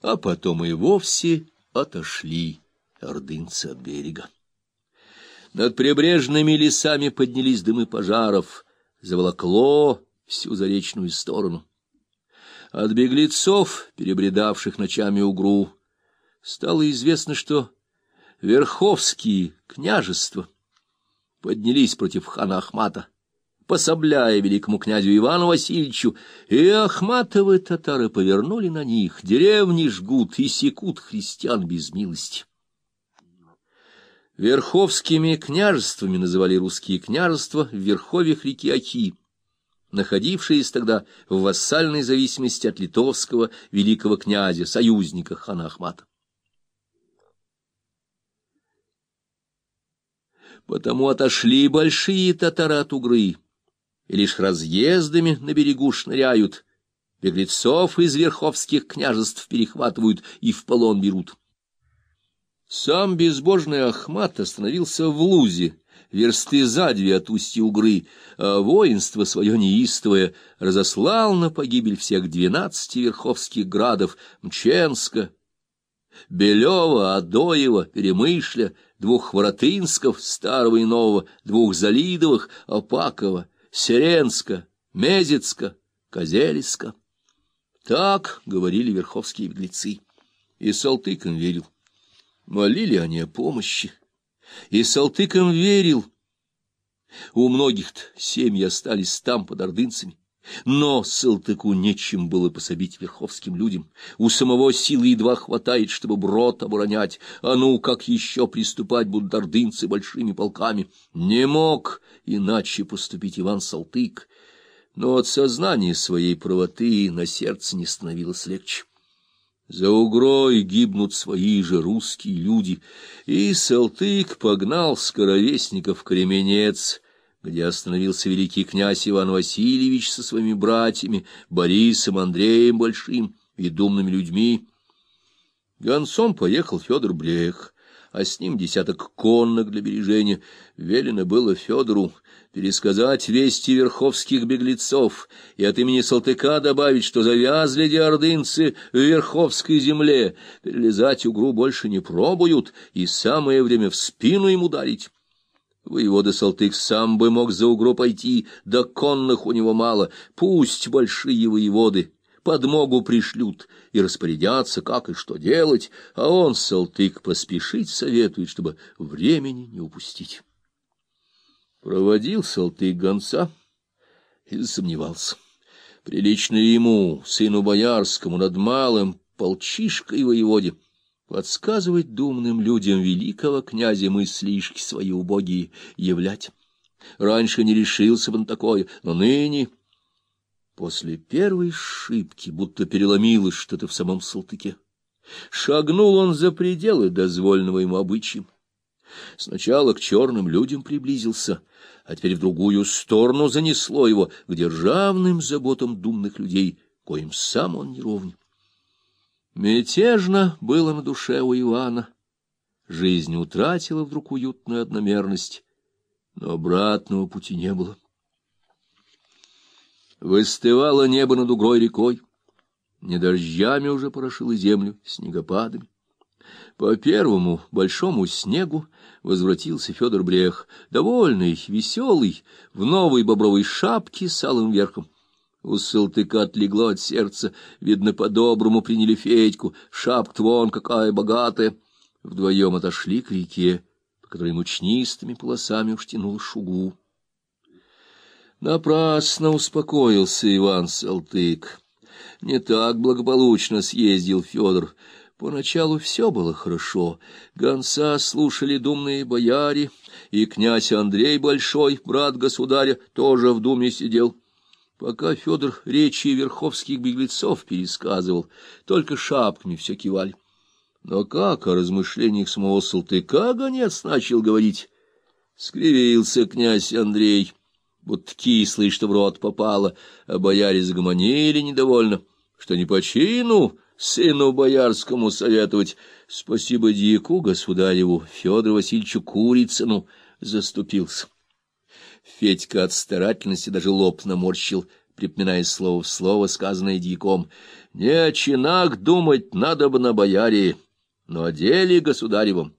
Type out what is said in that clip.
а потом и вовсе отошли ордынцы от берега. Над прибрежными лесами поднялись дымы пожаров, заволокло всю заречную сторону. От беглецов, перебредавших ночами угру, стало известно, что верховские княжества поднялись против хана Ахмата, пособляя великому князю Ивану Васильевичу, и Ахматовы татары повернули на них, деревни жгут и секут христиан без милости. Верховскими княжествами называли русские княжества в верховьях реки Ахи, находившиеся тогда в вассальной зависимости от литовского великого князя, союзника хана Ахмата. Потому отошли большие татары от Угры, и лишь разъездами на берегу шныряют, беглецов из верховских княжеств перехватывают и в полон берут. Сам безбожный Ахмат остановился в Лузе, версты за от устья Угры, а воинство свое неистовое разослал на погибель всех двенадцати верховских градов Мченска, Белева, Адоева, Перемышля, двух Воротынсков, старого и нового, двух Залидовых, Опакова, Сиренска, Мезецка, Козелиска. Так говорили верховские беглецы, и Салтыком верил. Молили они о помощи, и Салтыком верил. У многих-то семьи остались там под ордынцами, но Салтыку нечем было пособить верховским людям. У самого силы едва хватает, чтобы брод оборонять, а ну, как еще приступать будут ордынцы большими полками. Не мог иначе поступить Иван Салтык, но от сознания своей правоты на сердце не становилось легче. За угрой гибнут свои же русские люди, и Салтык погнал скоровестников Кременец, где остановился великий князь Иван Васильевич со своими братьями, Борисом, Андреем Большим и думными людьми. Гонцом поехал Федор Брех, а с ним десяток конных для бережения. Велено было Федору пересказать вести верховских беглецов и от имени Салтыка добавить, что завязли диордынцы в верховской земле, перелезать угру больше не пробуют, и самое время в спину им ударить. Воевода Салтык сам бы мог за угру пойти, да конных у него мало, пусть большие воеводы подмогу пришлют и распорядятся, как и что делать, а он, Салтык, поспешить советует, чтобы времени не упустить. Проводил Салтык гонца и засомневался. Прилично ему, сыну боярскому, над малым, полчишкой воеводе, подсказывать думным людям великого князя мыслишки свои убогие являть. Раньше не решился бы на такое, но ныне... После первой шибки будто переломилось что-то в самом Салтыке. Шагнул он за пределы дозвольного ему обычаем. Сначала к черным людям приблизился, а теперь в другую сторону занесло его к державным заботам думных людей, коим сам он не ровня. Мятежно было на душе у Ивана. Жизнь утратила вдруг уютную одномерность, но обратного пути не было. Выстывало небо над угрой рекой, не дождями уже порошило землю снегопадами. По первому большому снегу возвратился Федор Брех, довольный, веселый, в новой бобровой шапке с алым верхом. У Салтыка отлегло от сердца, видно, по-доброму приняли Федьку, шапка вон какая богатая. Вдвоем отошли к реке, по которой мучнистыми полосами уж тянул шугу. Напрасно успокоился Иван Салтык. Не так благополучно съездил Федор. Поначалу все было хорошо. Гонца слушали думные бояре, и князь Андрей Большой, брат государя, тоже в думе сидел. Пока Федор речи верховских беглецов пересказывал, только шапками все кивали. Но как о размышлениях самого Салтыка гонец начал говорить? Скривился князь Андрей, будто кислый, что в рот попало, а бояре загомонили недовольно, что не по чину сыну боярскому советовать. Спасибо дьяку государеву Федору Васильевичу Курицыну заступился. Федька от старательности даже лоб наморщил, припоминая слово в слово, сказанное дьяком. — Не о чинах думать надо бы на бояре, но о деле государевом.